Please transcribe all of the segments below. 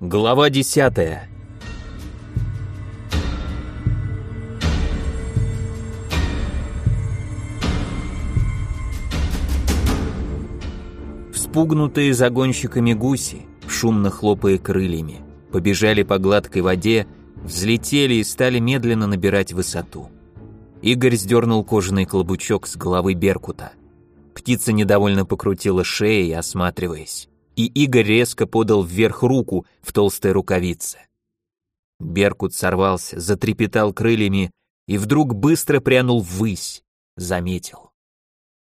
Глава десятая. Вспугнутые загонщиками гуси, шумно хлопая крыльями, побежали по гладкой воде, взлетели и стали медленно набирать высоту. Игорь сдернул кожаный клобучок с головы Беркута. Птица недовольно покрутила шеей, осматриваясь и Игорь резко подал вверх руку в толстой рукавице. Беркут сорвался, затрепетал крыльями и вдруг быстро прянул ввысь, заметил.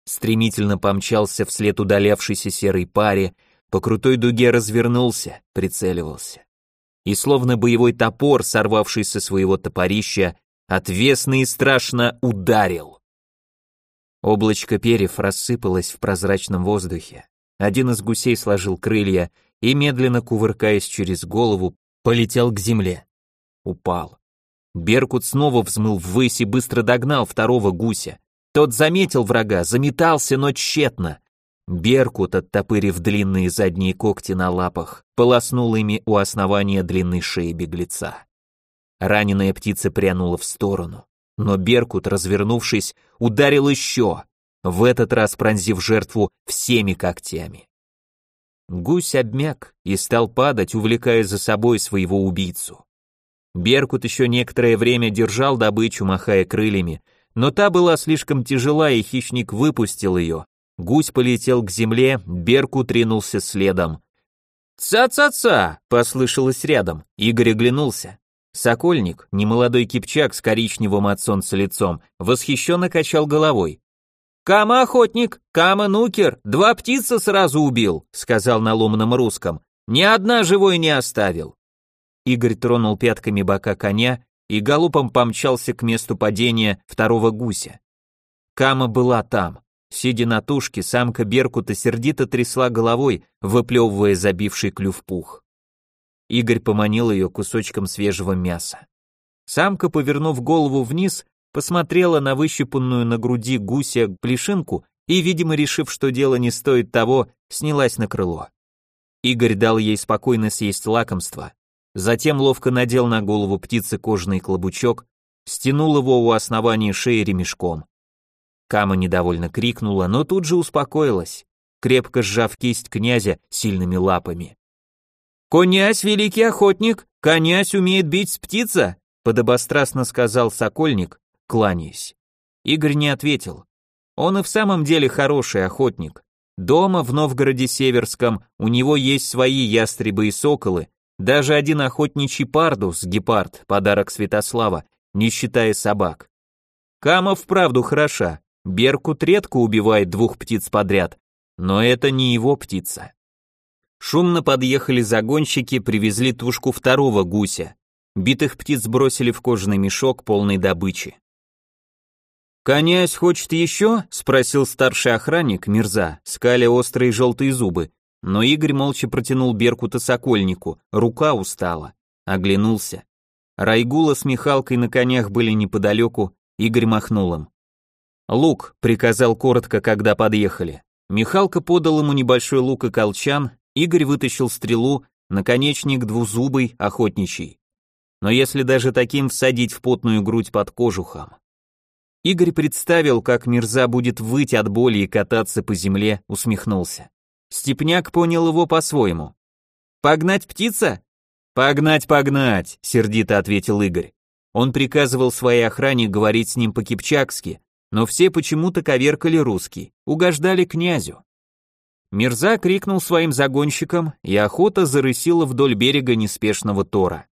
Стремительно помчался вслед удалявшейся серой паре, по крутой дуге развернулся, прицеливался. И словно боевой топор, сорвавший со своего топорища, отвесно и страшно ударил. Облачко перьев рассыпалось в прозрачном воздухе. Один из гусей сложил крылья и, медленно кувыркаясь через голову, полетел к земле. Упал. Беркут снова взмыл ввысь и быстро догнал второго гуся. Тот заметил врага, заметался, но тщетно. Беркут, оттопырив длинные задние когти на лапах, полоснул ими у основания длинной шеи беглеца. Раненая птица прянула в сторону, но Беркут, развернувшись, ударил еще в этот раз пронзив жертву всеми когтями. Гусь обмяк и стал падать, увлекая за собой своего убийцу. Беркут еще некоторое время держал добычу, махая крыльями, но та была слишком тяжела, и хищник выпустил ее. Гусь полетел к земле, Беркут ринулся следом. «Ца-ца-ца!» — послышалось рядом. Игорь оглянулся. Сокольник, немолодой кипчак с коричневым от солнца лицом, восхищенно качал головой. «Кама охотник, Кама нукер, два птицы сразу убил», сказал на ломаном русском. «Ни одна живой не оставил». Игорь тронул пятками бока коня и галопом помчался к месту падения второго гуся. Кама была там. Сидя на тушке, самка Беркута сердито трясла головой, выплевывая забивший клюв пух. Игорь поманил ее кусочком свежего мяса. Самка, повернув голову вниз, посмотрела на выщипанную на груди гуся плешинку и, видимо, решив, что дело не стоит того, снялась на крыло. Игорь дал ей спокойно съесть лакомство, затем ловко надел на голову птицы кожаный клобучок, стянул его у основания шеи ремешком. Кама недовольно крикнула, но тут же успокоилась, крепко сжав кисть князя сильными лапами. «Конязь, великий охотник, конязь умеет бить с птица!» подобострастно сказал сокольник, кланяясь. Игорь не ответил. Он и в самом деле хороший охотник. Дома в Новгороде Северском у него есть свои ястребы и соколы, даже один охотничий пардус, гепард, подарок Святослава, не считая собак. Кама вправду хороша, Беркут редко убивает двух птиц подряд, но это не его птица. Шумно подъехали загонщики, привезли тушку второго гуся. Битых птиц бросили в кожаный мешок, полный добычи. «Князь хочет еще?» — спросил старший охранник Мирза, скаля острые желтые зубы. Но Игорь молча протянул Беркута сокольнику, рука устала. Оглянулся. Райгула с Михалкой на конях были неподалеку, Игорь махнул им. «Лук», — приказал коротко, когда подъехали. Михалка подал ему небольшой лук и колчан, Игорь вытащил стрелу, наконечник двузубый, охотничий. Но если даже таким всадить в потную грудь под кожухом, Игорь представил, как Мирза будет выть от боли и кататься по земле, усмехнулся. Степняк понял его по-своему. «Погнать птица?» «Погнать, погнать», — сердито ответил Игорь. Он приказывал своей охране говорить с ним по-кипчакски, но все почему-то коверкали русский, угождали князю. Мирза крикнул своим загонщикам, и охота зарысила вдоль берега неспешного тора.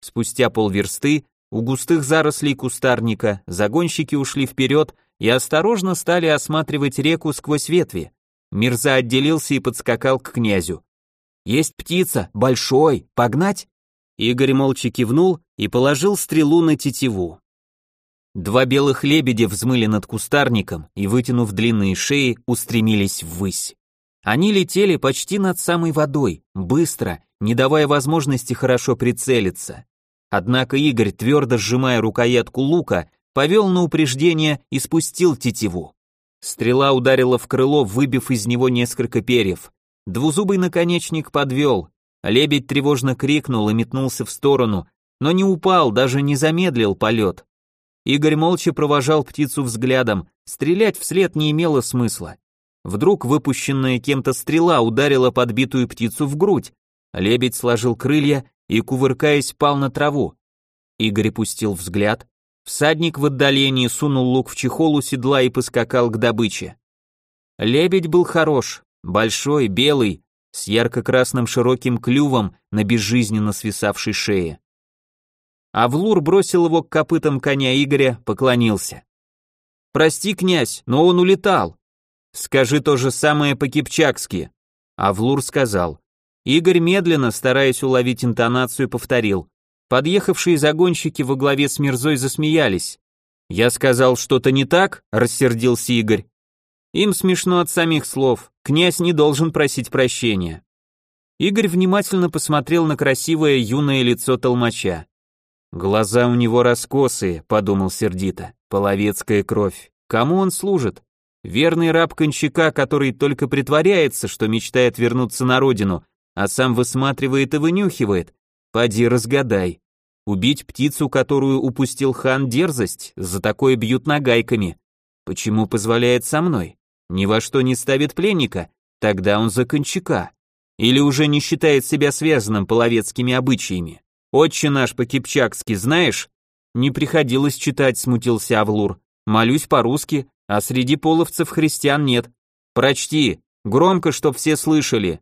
Спустя полверсты у густых зарослей кустарника загонщики ушли вперед и осторожно стали осматривать реку сквозь ветви. Мирза отделился и подскакал к князю. «Есть птица, большой, погнать?» Игорь молча кивнул и положил стрелу на тетиву. Два белых лебедя взмыли над кустарником и, вытянув длинные шеи, устремились ввысь. Они летели почти над самой водой, быстро, не давая возможности хорошо прицелиться. Однако Игорь, твердо сжимая рукоятку лука, повел на упреждение и спустил тетиву. Стрела ударила в крыло, выбив из него несколько перьев. Двузубый наконечник подвел. Лебедь тревожно крикнул и метнулся в сторону, но не упал, даже не замедлил полет. Игорь молча провожал птицу взглядом, стрелять вслед не имело смысла. Вдруг выпущенная кем-то стрела ударила подбитую птицу в грудь. Лебедь сложил крылья и, кувыркаясь, пал на траву. Игорь пустил взгляд. Всадник в отдалении сунул лук в чехол у седла и поскакал к добыче. Лебедь был хорош, большой, белый, с ярко-красным широким клювом на безжизненно свисавшей шее. Авлур бросил его к копытам коня Игоря, поклонился. «Прости, князь, но он улетал». «Скажи то же самое по-кипчакски». Авлур сказал. Игорь медленно, стараясь уловить интонацию, повторил. Подъехавшие загонщики во главе с Мирзой засмеялись. «Я сказал что-то не так?» – рассердился Игорь. Им смешно от самих слов. Князь не должен просить прощения. Игорь внимательно посмотрел на красивое юное лицо толмача. Глаза у него раскосые, подумал сердито. Половецкая кровь. Кому он служит? Верный раб кончака, который только притворяется, что мечтает вернуться на родину, а сам высматривает и вынюхивает. Поди разгадай. Убить птицу, которую упустил хан, дерзость, за такое бьют нагайками. Почему позволяет со мной? ни во что не ставит пленника, тогда он за кончака. Или уже не считает себя связанным половецкими обычаями. Отче наш по-кипчакски знаешь? Не приходилось читать, смутился Авлур. Молюсь по-русски, а среди половцев христиан нет. Прочти, громко, чтоб все слышали.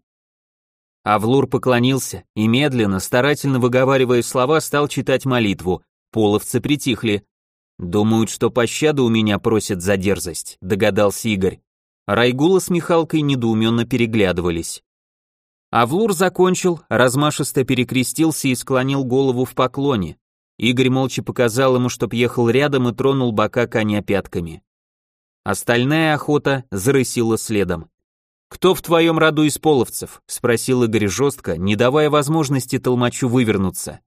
Авлур поклонился и медленно, старательно выговаривая слова, стал читать молитву. Половцы притихли. Думают, что пощаду у меня просят за дерзость, догадался Игорь. Райгула с Михалкой недоуменно переглядывались. Авлур закончил, размашисто перекрестился и склонил голову в поклоне. Игорь молча показал ему, чтоб ехал рядом и тронул бока коня пятками. Остальная охота зарысила следом. «Кто в твоем роду из половцев?» — спросил Игорь жестко, не давая возможности толмачу вывернуться.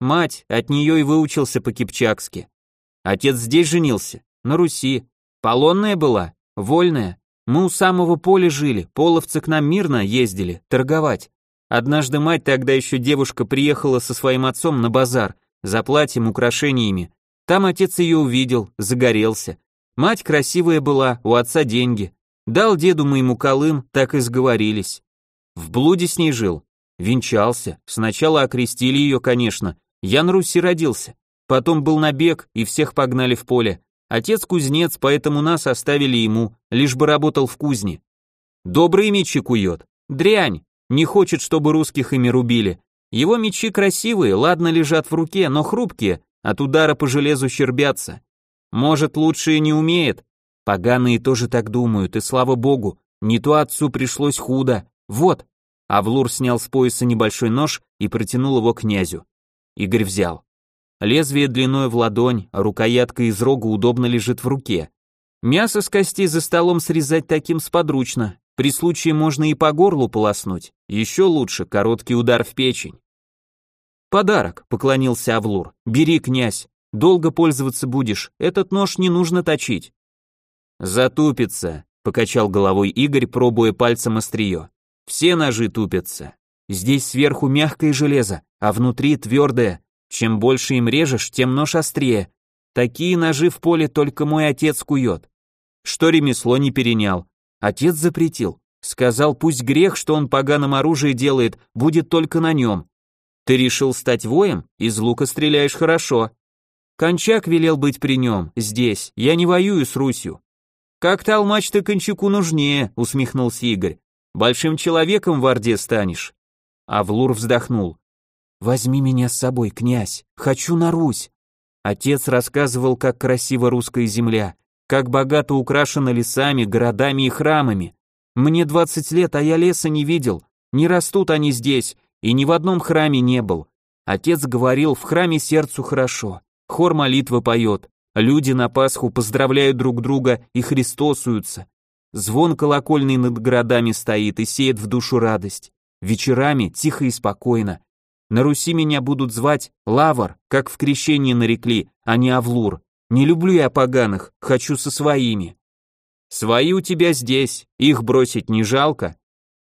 «Мать, от нее и выучился по-кипчакски. Отец здесь женился, на Руси. Полонная была, вольная. Мы у самого поля жили, половцы к нам мирно ездили, торговать. Однажды мать, тогда еще девушка, приехала со своим отцом на базар, за платьем, украшениями. Там отец ее увидел, загорелся. Мать красивая была, у отца деньги. Дал деду моему колым, так и сговорились. В блуде с ней жил. Венчался. Сначала окрестили ее, конечно. Я на Руси родился. Потом был набег, и всех погнали в поле. Отец кузнец, поэтому нас оставили ему, лишь бы работал в кузне. Добрые мечи кует. Дрянь. Не хочет, чтобы русских ими рубили. Его мечи красивые, ладно лежат в руке, но хрупкие, от удара по железу щербятся. Может, лучше и не умеет. Поганые тоже так думают, и слава богу, не то отцу пришлось худо. Вот. Авлур снял с пояса небольшой нож и протянул его князю. Игорь взял. Лезвие длиной в ладонь, рукоятка из рога удобно лежит в руке. Мясо с костей за столом срезать таким сподручно. При случае можно и по горлу полоснуть. Еще лучше короткий удар в печень. Подарок, поклонился Авлур. Бери, князь. Долго пользоваться будешь. Этот нож не нужно точить. Затупится, покачал головой Игорь, пробуя пальцем острие. Все ножи тупятся. Здесь сверху мягкое железо, а внутри твердое, чем больше им режешь, тем нож острее. Такие ножи в поле только мой отец кует. Что ремесло не перенял. Отец запретил. Сказал, пусть грех, что он поганом оружие делает, будет только на нем. Ты решил стать воем? Из лука стреляешь хорошо. Кончак велел быть при нем, здесь. Я не воюю с Русью. Как толмач ты кончаку нужнее, усмехнулся Игорь. Большим человеком в Орде станешь. Авлур вздохнул. «Возьми меня с собой, князь, хочу на Русь». Отец рассказывал, как красива русская земля, как богато украшена лесами, городами и храмами. Мне двадцать лет, а я леса не видел, не растут они здесь, и ни в одном храме не был. Отец говорил, в храме сердцу хорошо, хор молитвы поет, люди на Пасху поздравляют друг друга и христосуются. Звон колокольный над городами стоит и сеет в душу радость. Вечерами тихо и спокойно, на Руси меня будут звать Лавр, как в крещении нарекли, а не Авлур. Не люблю я поганых, хочу со своими. Свои у тебя здесь, их бросить не жалко.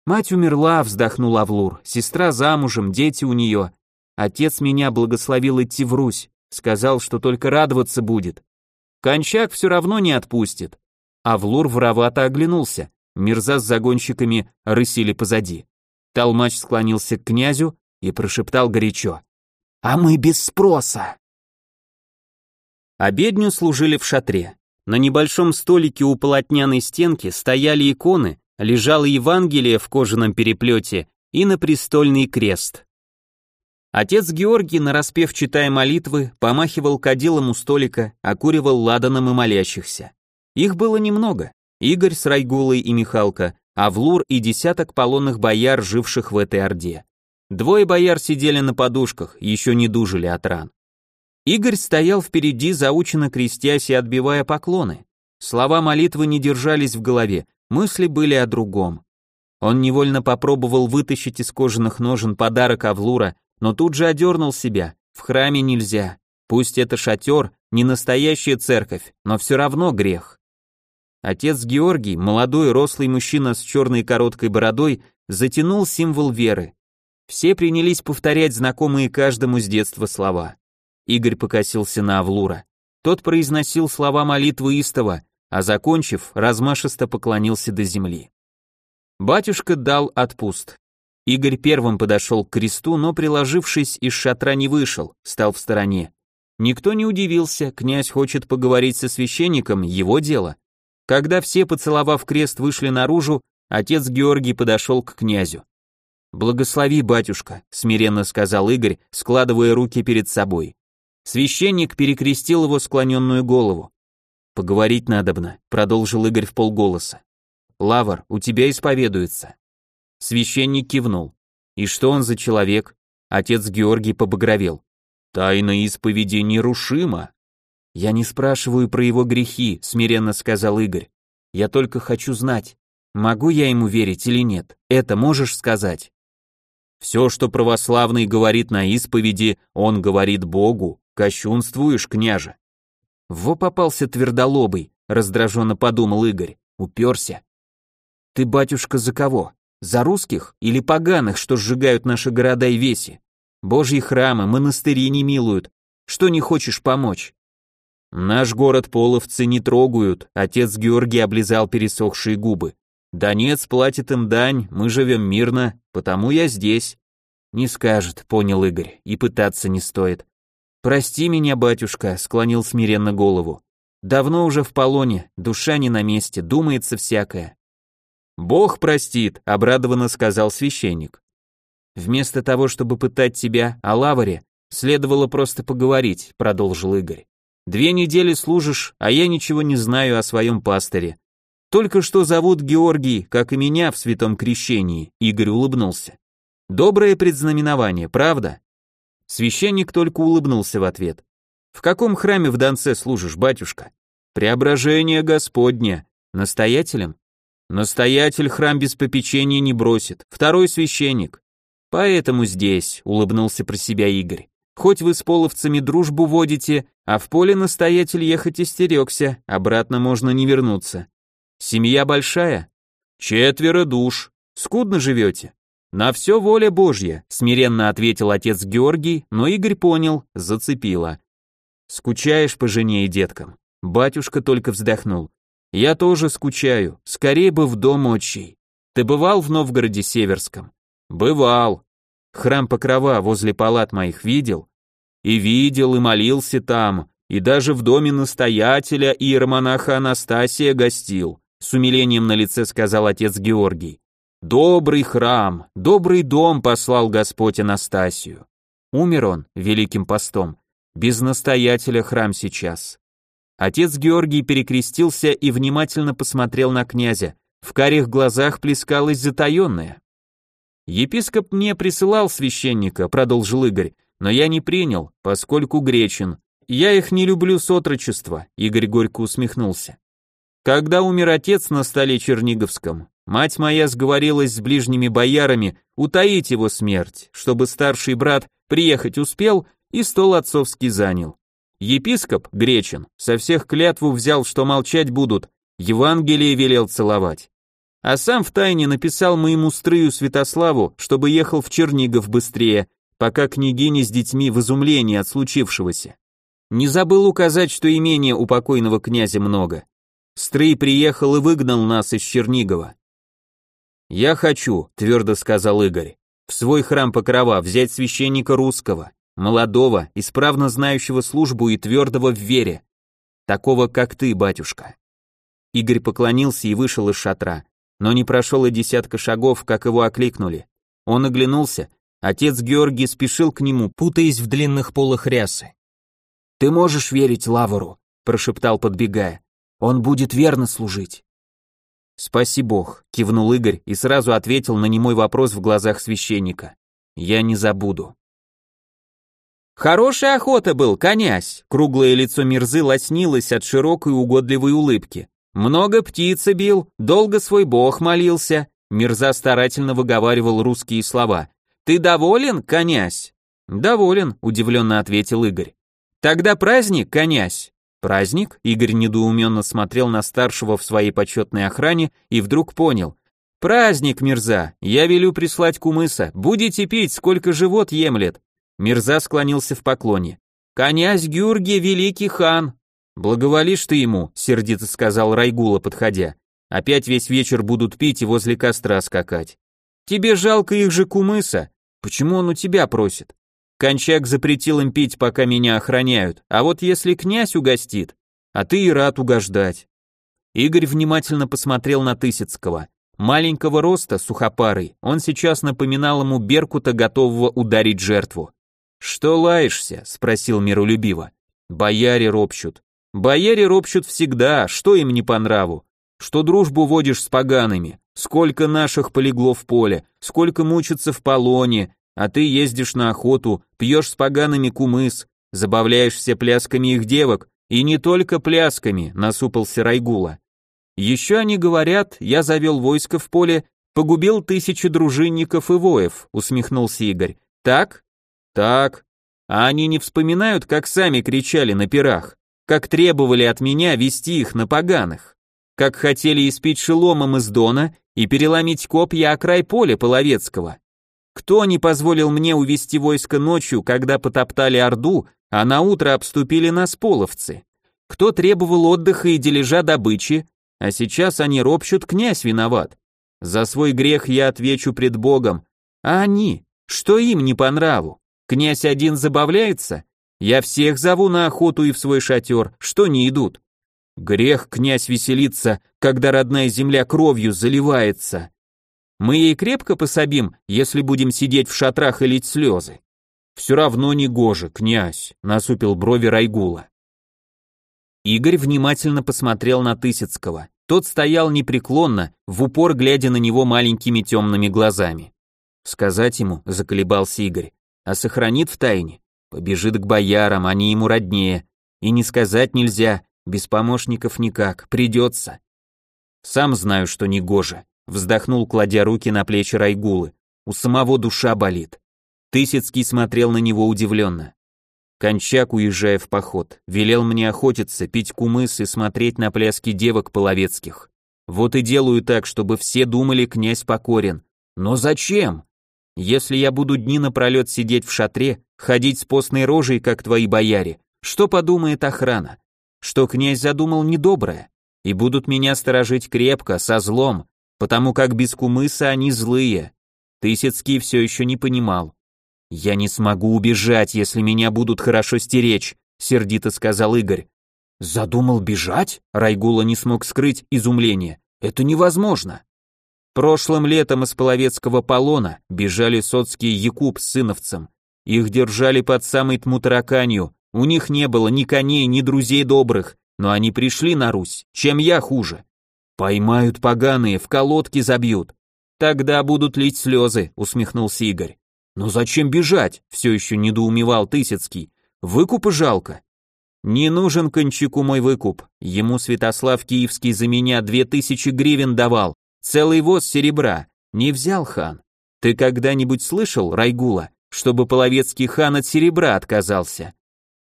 Мать умерла, вздохнул Авлур, сестра замужем, дети у нее. Отец меня благословил идти в Русь, сказал, что только радоваться будет. Кончак все равно не отпустит. Авлур воровато оглянулся, Мирза с загонщиками рысили позади. Толмач склонился к князю и прошептал горячо. «А мы без спроса!» Обедню служили в шатре. На небольшом столике у полотняной стенки стояли иконы, лежало Евангелие в кожаном переплете и на престольный крест. Отец Георгий, нараспев читая молитвы, помахивал кадилом у столика, окуривал ладаном и молящихся. Их было немного. Игорь с Райгулой и Михалка, Авлур и десяток полонных бояр, живших в этой орде. Двое бояр сидели на подушках, еще не дужили от ран. Игорь стоял впереди, заученно крестясь и отбивая поклоны. Слова молитвы не держались в голове, мысли были о другом. Он невольно попробовал вытащить из кожаных ножен подарок Авлура, но тут же одернул себя. В храме нельзя. Пусть это шатер, не настоящая церковь, но все равно грех. Отец Георгий, молодой рослый мужчина с черной короткой бородой, затянул символ веры. Все принялись повторять знакомые каждому с детства слова. Игорь покосился на Авлура. Тот произносил слова молитвы истова, а закончив, размашисто поклонился до земли. Батюшка дал отпуст. Игорь первым подошел к кресту, но, приложившись, из шатра не вышел, стал в стороне. Никто не удивился, князь хочет поговорить со священником, его дело. Когда все, поцеловав крест, вышли наружу, отец Георгий подошел к князю. «Благослови, батюшка», — смиренно сказал Игорь, складывая руки перед собой. Священник перекрестил его склоненную голову. «Поговорить надобно», — продолжил Игорь в полголоса. «Лавр, у тебя исповедуется». Священник кивнул. «И что он за человек?» Отец Георгий побагровел. «Тайна исповеди нерушима». «Я не спрашиваю про его грехи», — смиренно сказал Игорь. «Я только хочу знать, могу я ему верить или нет. Это можешь сказать?» «Все, что православный говорит на исповеди, он говорит Богу», Кощунствуешь, княже. Во попался твердолобый, раздраженно подумал Игорь, уперся. Ты, батюшка, за кого? За русских или поганых, что сжигают наши города и веси? Божьи храмы, монастыри не милуют. Что не хочешь помочь? Наш город половцы не трогают, отец Георгий облизал пересохшие губы. Донец платит им дань, мы живем мирно, потому я здесь. Не скажет, понял Игорь, и пытаться не стоит. «Прости меня, батюшка», — склонил смиренно голову. «Давно уже в полоне, душа не на месте, думается всякое». «Бог простит», — обрадованно сказал священник. «Вместо того, чтобы пытать тебя о лаваре, следовало просто поговорить», — продолжил Игорь. «Две недели служишь, а я ничего не знаю о своем пастыре. Только что зовут Георгий, как и меня в святом крещении», — Игорь улыбнулся. «Доброе предзнаменование, правда?» Священник только улыбнулся в ответ. «В каком храме в Донце служишь, батюшка?» «Преображение Господня. Настоятелем?» «Настоятель храм без попечения не бросит. Второй священник». «Поэтому здесь», — улыбнулся про себя Игорь. «Хоть вы с половцами дружбу водите, а в поле настоятель ехать истерегся, обратно можно не вернуться. Семья большая?» «Четверо душ. Скудно живете?» «На все воля Божья», — смиренно ответил отец Георгий, но Игорь понял, зацепило. «Скучаешь по жене и деткам?» Батюшка только вздохнул. «Я тоже скучаю, скорее бы в дом отчий. Ты бывал в Новгороде Северском?» «Бывал. Храм Покрова возле палат моих видел?» «И видел, и молился там, и даже в доме настоятеля иеромонаха Анастасия гостил», с умилением на лице сказал отец Георгий. Добрый храм, добрый дом послал Господь Анастасию. Умер он великим постом. Без настоятеля храм сейчас. Отец Георгий перекрестился и внимательно посмотрел на князя. В карих глазах плескалось затаенное. Епископ мне присылал священника, продолжил Игорь, но я не принял, поскольку гречен. Я их не люблю с отрочества, Игорь горько усмехнулся. Когда умер отец на столе Черниговском, Мать моя сговорилась с ближними боярами утаить его смерть, чтобы старший брат приехать успел и стол отцовский занял. Епископ, Гречин, со всех клятву взял, что молчать будут, Евангелие велел целовать. а сам втайне написал моему строю Святославу, чтобы ехал в Чернигов быстрее, пока княгиня с детьми в изумлении от случившегося. Не забыл указать, что имения у покойного князя много. Стрый приехал и выгнал нас из Чернигова. «Я хочу», — твердо сказал Игорь, — «в свой храм Покрова взять священника русского, молодого, исправно знающего службу и твердого в вере, такого, как ты, батюшка». Игорь поклонился и вышел из шатра, но не прошел и десятка шагов, как его окликнули. Он оглянулся, отец Георгий спешил к нему, путаясь в длинных полах рясы. «Ты можешь верить Лавру», — прошептал, подбегая. «Он будет верно служить». «Спаси Бог», — кивнул Игорь и сразу ответил на немой вопрос в глазах священника. «Я не забуду». «Хорошая охота был, князь!» Круглое лицо Мирзы лоснилось от широкой угодливой улыбки. «Много птицы бил, долго свой бог молился». Мирза старательно выговаривал русские слова. «Ты доволен, князь?» «Доволен», — удивленно ответил Игорь. «Тогда праздник, князь». «Праздник?» Игорь недоуменно смотрел на старшего в своей почетной охране и вдруг понял. «Праздник, Мирза! Я велю прислать кумыса. Будете пить, сколько живот емлет!» Мирза склонился в поклоне. «Князь Гюргий, великий хан!» «Благоволишь ты ему», — сердито сказал Райгула, подходя. «Опять весь вечер будут пить и возле костра скакать. Тебе жалко их же кумыса. Почему он у тебя просит? Кончак запретил им пить, пока меня охраняют, а вот если князь угостит, а ты и рад угождать. Игорь внимательно посмотрел на Тысяцкого. Маленького роста, сухопарый, он сейчас напоминал ему Беркута, готового ударить жертву. «Что лаешься?» — спросил миролюбиво. «Бояре ропщут». «Бояре ропщут всегда, что им не по нраву? Что дружбу водишь с погаными? Сколько наших полегло в поле, сколько мучатся в полоне, а ты ездишь на охоту, пьешь с погаными кумыс, забавляешься плясками их девок, и не только плясками, насупался Райгула. Еще они говорят, я завел войско в поле, погубил тысячи дружинников и воев, усмехнулся Игорь. Так? Так. А они не вспоминают, как сами кричали на пирах, как требовали от меня вести их на поганых, как хотели испить шеломом из Дона и переломить копья о край поля Половецкого. Кто не позволил мне увести войско ночью, когда потоптали Орду, а на утро обступили нас половцы? Кто требовал отдыха и дележа добычи, а сейчас они ропщут, князь виноват. За свой грех я отвечу пред Богом. А они? Что им не по нраву? Князь один забавляется? Я всех зову на охоту и в свой шатер, что не идут? Грех князь веселится, когда родная земля кровью заливается. Мы ей крепко пособим, если будем сидеть в шатрах и лить слезы. Все равно не гоже, князь, насупил брови Райгула. Игорь внимательно посмотрел на Тысяцкого. Тот стоял непреклонно, в упор глядя на него маленькими темными глазами. Сказать ему, заколебался Игорь, а сохранит в тайне. Побежит к боярам, они ему роднее. И не сказать нельзя, без помощников никак, придется. Сам знаю, что не гоже. Вздохнул, кладя руки на плечи Райгулы. У самого душа болит. Тысяцкий смотрел на него удивленно. Кончак, уезжая в поход, велел мне охотиться, пить кумыс и смотреть на пляски девок половецких. Вот и делаю так, чтобы все думали, князь покорен. Но зачем? Если я буду дни напролет сидеть в шатре, ходить с постной рожей, как твои бояре, что подумает охрана? Что князь задумал недоброе? И будут меня сторожить крепко, со злом, потому как без кумыса они злые. Тысяцкий все еще не понимал. «Я не смогу убежать, если меня будут хорошо стеречь», — сердито сказал Игорь. «Задумал бежать?» — Райгула не смог скрыть изумление. «Это невозможно». Прошлым летом из Половецкого полона бежали соцкие Якуб с сыновцем. Их держали под самой Тмутараканью, у них не было ни коней, ни друзей добрых, но они пришли на Русь, чем я хуже. Поймают поганые, в колодки забьют. Тогда будут лить слезы, усмехнулся Игорь. Но зачем бежать? Все еще недоумевал Тысяцкий. Выкупа жалко. Не нужен кончику мой выкуп. Ему Святослав Киевский за меня две тысячи гривен давал. Целый воз серебра. Не взял хан. Ты когда-нибудь слышал, Райгула, чтобы половецкий хан от серебра отказался?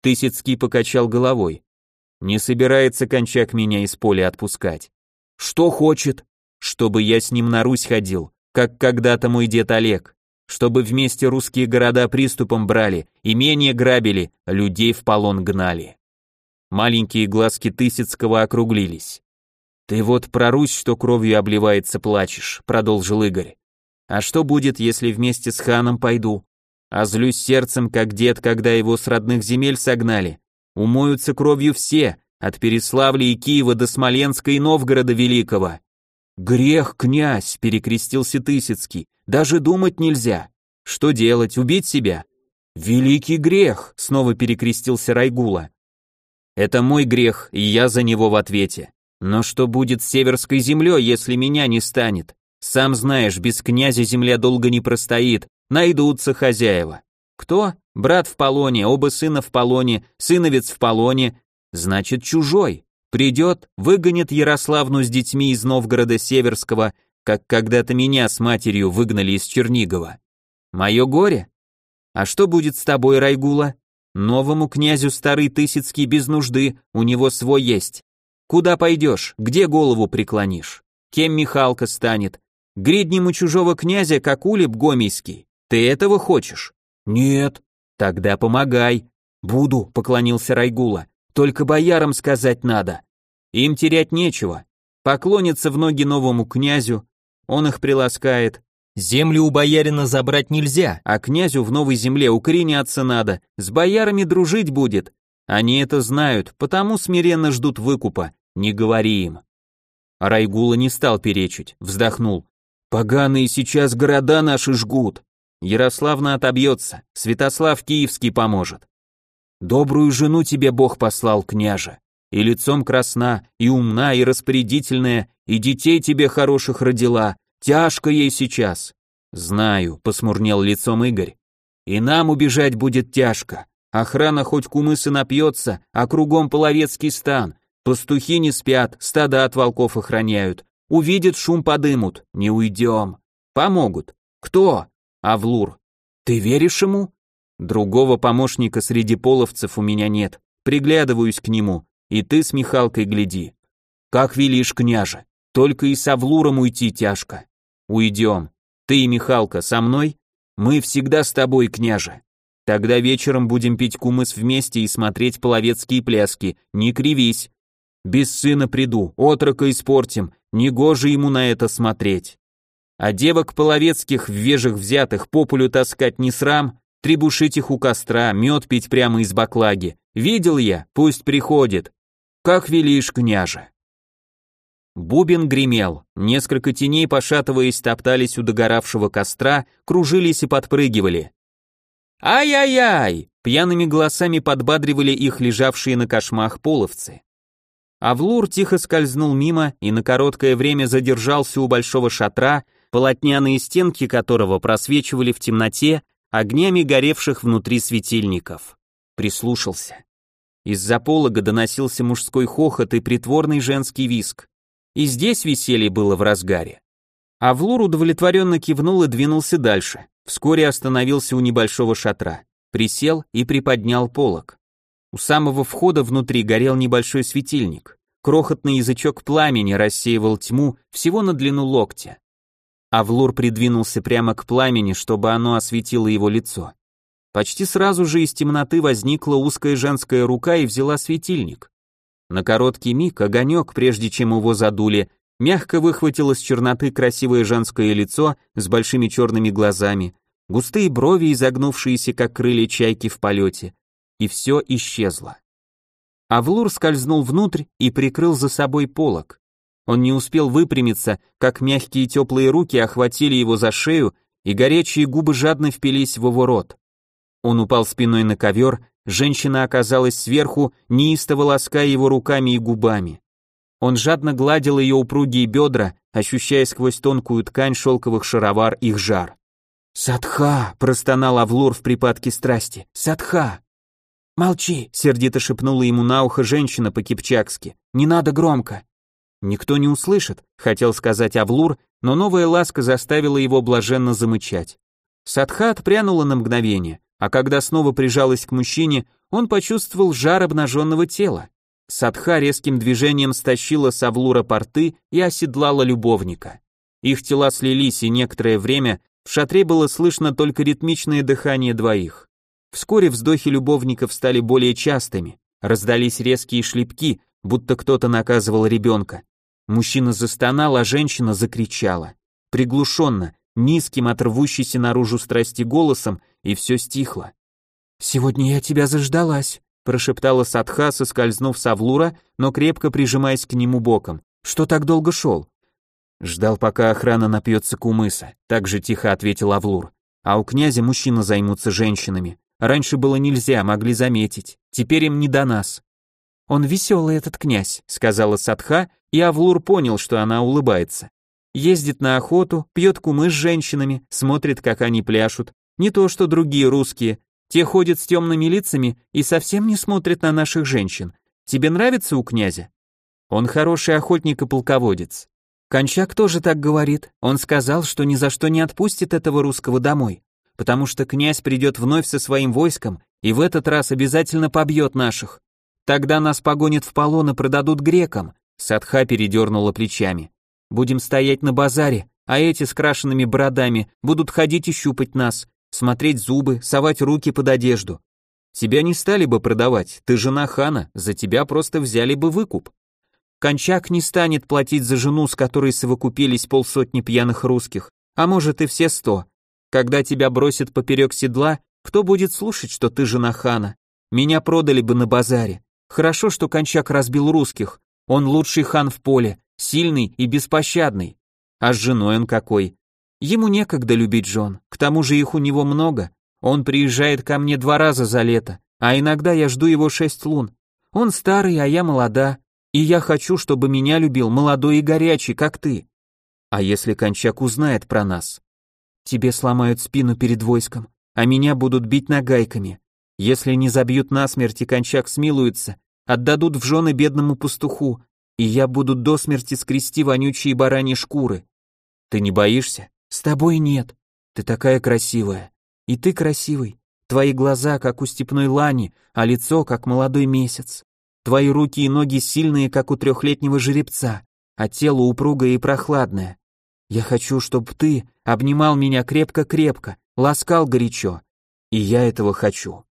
Тысяцкий покачал головой. Не собирается кончак меня из поля отпускать. Что хочет? чтобы я с ним на Русь ходил, как когда-то мой дед Олег, чтобы вместе русские города приступом брали, имения грабили, людей в полон гнали. Маленькие глазки Тысяцкого округлились. «Ты вот про Русь, что кровью обливается, плачешь», — продолжил Игорь. «А что будет, если вместе с ханом пойду? А злюсь сердцем, как дед, когда его с родных земель согнали. Умоются кровью все, от Переславля и Киева до Смоленска и Новгорода Великого». «Грех, князь», — перекрестился Тысяцкий, — «даже думать нельзя. Что делать, убить себя?» «Великий грех», — снова перекрестился Райгула. «Это мой грех, и я за него в ответе. Но что будет с северской землей, если меня не станет? Сам знаешь, без князя земля долго не простоит, найдутся хозяева. Кто? Брат в полоне, оба сына в полоне, сыновец в полоне, значит чужой. Придет, выгонит Ярославну с детьми из Новгорода Северского, как когда-то меня с матерью выгнали из Чернигова. Мое горе? А что будет с тобой, Райгула? Новому князю старый Тысяцкий без нужды, у него свой есть. Куда пойдешь, где голову преклонишь? Кем Михалка станет? Гриднему чужого князя, как Улеб Гомейский? Ты этого хочешь? Нет. Тогда помогай. Буду, поклонился Райгула. Только боярам сказать надо. Им терять нечего. Поклонятся в ноги новому князю, он их приласкает. Землю у боярина забрать нельзя, а князю в новой земле укореняться надо, с боярами дружить будет, они это знают, потому смиренно ждут выкупа, не говори им. Райгула не стал перечить, вздохнул. Поганые сейчас города наши жгут. Ярославна отобьется, Святослав Киевский поможет. Добрую жену тебе Бог послал, княже. И лицом красна, и умна, и распорядительная, и детей тебе хороших родила. Тяжко ей сейчас. Знаю, посмурнел лицом Игорь. И нам убежать будет тяжко. Охрана хоть кумысы напьется, а кругом половецкий стан. Пастухи не спят, стада от волков охраняют. Увидят, шум подымут. Не уйдем. Помогут. Кто? Авлур. Ты веришь ему? Другого помощника среди половцев у меня нет. Приглядываюсь к нему. И ты с Михалкой гляди. Как велишь, княже. Только и с Авлуром уйти тяжко. Уйдем. Ты и Михалка со мной? Мы всегда с тобой, княже. Тогда вечером будем пить кумыс вместе и смотреть половецкие пляски. Не кривись. Без сына приду, отрока испортим, негоже ему на это смотреть. А девок половецких в вежах взятых популю таскать не срам, требушить их у костра, мед пить прямо из баклаги. Видел я, пусть приходит. Как велишь, княже. Бубен гремел, несколько теней, пошатываясь, топтались у догоравшего костра, кружились и подпрыгивали. «Ай-яй-яй!» Пьяными голосами подбадривали их лежавшие на кошмах половцы. Авлур тихо скользнул мимо и на короткое время задержался у большого шатра, полотняные стенки которого просвечивали в темноте огнями горевших внутри светильников. Прислушался. Из-за полога доносился мужской хохот и притворный женский виск. И здесь веселье было в разгаре. Авлур удовлетворенно кивнул и двинулся дальше. Вскоре остановился у небольшого шатра, присел и приподнял полог. У самого входа внутри горел небольшой светильник. Крохотный язычок пламени рассеивал тьму всего на длину локтя. Авлур придвинулся прямо к пламени, чтобы оно осветило его лицо. Почти сразу же из темноты возникла узкая женская рука и взяла светильник. На короткий миг огонек, прежде чем его задули, Мягко выхватил из черноты красивое женское лицо с большими черными глазами, густые брови, изогнувшиеся, как крылья чайки в полете, и все исчезло. Авлур скользнул внутрь и прикрыл за собой полог. Он не успел выпрямиться, как мягкие теплые руки охватили его за шею, и горячие губы жадно впились в его рот. Он упал спиной на ковер, женщина оказалась сверху, неистово лаская его руками и губами. Он жадно гладил ее упругие бедра, ощущая сквозь тонкую ткань шелковых шаровар их жар. «Садха!» — простонал Авлур в припадке страсти. «Садха!» «Молчи!» — сердито шепнула ему на ухо женщина по-кипчакски. «Не надо громко!» «Никто не услышит», — хотел сказать Авлур, но новая ласка заставила его блаженно замычать. Садха отпрянула на мгновение, а когда снова прижалась к мужчине, он почувствовал жар обнаженного тела. Садха резким движением стащила с Авлура порты и оседлала любовника. Их тела слились, и некоторое время в шатре было слышно только ритмичное дыхание двоих. Вскоре вздохи любовников стали более частыми, раздались резкие шлепки, будто кто-то наказывал ребенка. Мужчина застонал, а женщина закричала. Приглушенно, низким, отрвущейся наружу страсти голосом, и все стихло. «Сегодня я тебя заждалась», прошептала Садха, соскользнув с Авлура, но крепко прижимаясь к нему боком. «Что так долго шел?» Ждал, пока охрана напьется кумыса, так же тихо ответил Авлур. А у князя мужчины займутся женщинами. Раньше было нельзя, могли заметить. Теперь им не до нас. Он веселый этот князь, сказала Садха, и Авлур понял, что она улыбается. Ездит на охоту, пьет кумыс с женщинами, смотрит, как они пляшут. Не то, что другие русские. Те ходят с темными лицами и совсем не смотрят на наших женщин. Тебе нравится у князя? Он хороший охотник и полководец. Кончак тоже так говорит. Он сказал, что ни за что не отпустит этого русского домой, потому что князь придет вновь со своим войском и в этот раз обязательно побьет наших. Тогда нас погонят в полон и продадут грекам. Садха передернула плечами. Будем стоять на базаре, а эти с крашенными бородами будут ходить и щупать нас, смотреть зубы, совать руки под одежду. Тебя не стали бы продавать, ты жена хана, за тебя просто взяли бы выкуп. Кончак не станет платить за жену, с которой совокупились полсотни пьяных русских, а может и все сто. Когда тебя бросят поперек седла, кто будет слушать, что ты жена хана? Меня продали бы на базаре. Хорошо, что Кончак разбил русских. Он лучший хан в поле, сильный и беспощадный. А с женой он какой? Ему некогда любить жен, к тому же их у него много. Он приезжает ко мне два раза за лето, а иногда я жду его шесть лун. Он старый, а я молода, и я хочу, чтобы меня любил молодой и горячий, как ты. А если Кончак узнает про нас? Тебе сломают спину перед войском, а меня будут бить нагайками. Если не забьют насмерть и Кончак смилуется, отдадут в жены бедному пастуху, и я буду до смерти скрести вонючие бараньи шкуры. Ты не боишься? С тобой нет. Ты такая красивая. И ты красивый. Твои глаза, как у степной лани, а лицо, как молодой месяц. Твои руки и ноги сильные, как у трехлетнего жеребца, а тело упругое и прохладное. Я хочу, чтобы ты обнимал меня крепко-крепко, ласкал горячо. И я этого хочу.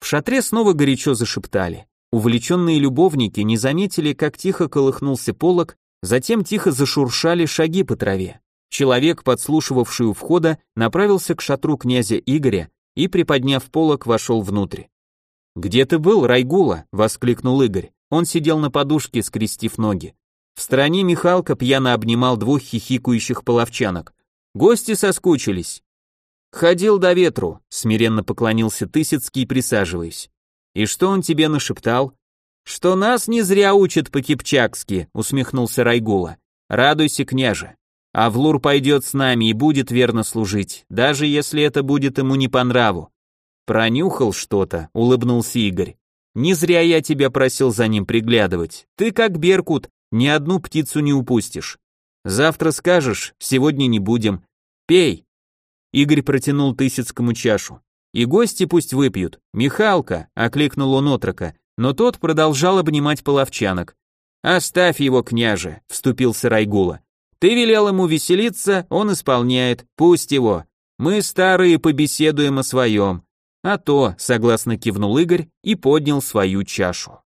В шатре снова горячо зашептали. Увлеченные любовники не заметили, как тихо колыхнулся полог, затем тихо зашуршали шаги по траве. Человек, подслушивавший у входа, направился к шатру князя Игоря и, приподняв полог, вошел внутрь. «Где ты был, Райгула?» — воскликнул Игорь. Он сидел на подушке, скрестив ноги. В стороне Михалка пьяно обнимал двух хихикующих половчанок. Гости соскучились. «Ходил до ветру», — смиренно поклонился Тысяцкий, присаживаясь. «И что он тебе нашептал?» «Что нас не зря учат по-кипчакски», — усмехнулся Райгула. «Радуйся, княже. Авлур пойдет с нами и будет верно служить, даже если это будет ему не по нраву. Пронюхал что-то, улыбнулся Игорь. Не зря я тебя просил за ним приглядывать. Ты как беркут, ни одну птицу не упустишь. Завтра скажешь, сегодня не будем. Пей. Игорь протянул Тысяцкому чашу. И гости пусть выпьют. Михалка, окликнул он отрока, но тот продолжал обнимать половчанок. Оставь его, княже, вступился Райгула. Ты велел ему веселиться, он исполняет, пусть его. Мы старые побеседуем о своем. А то, согласно кивнул Игорь и поднял свою чашу.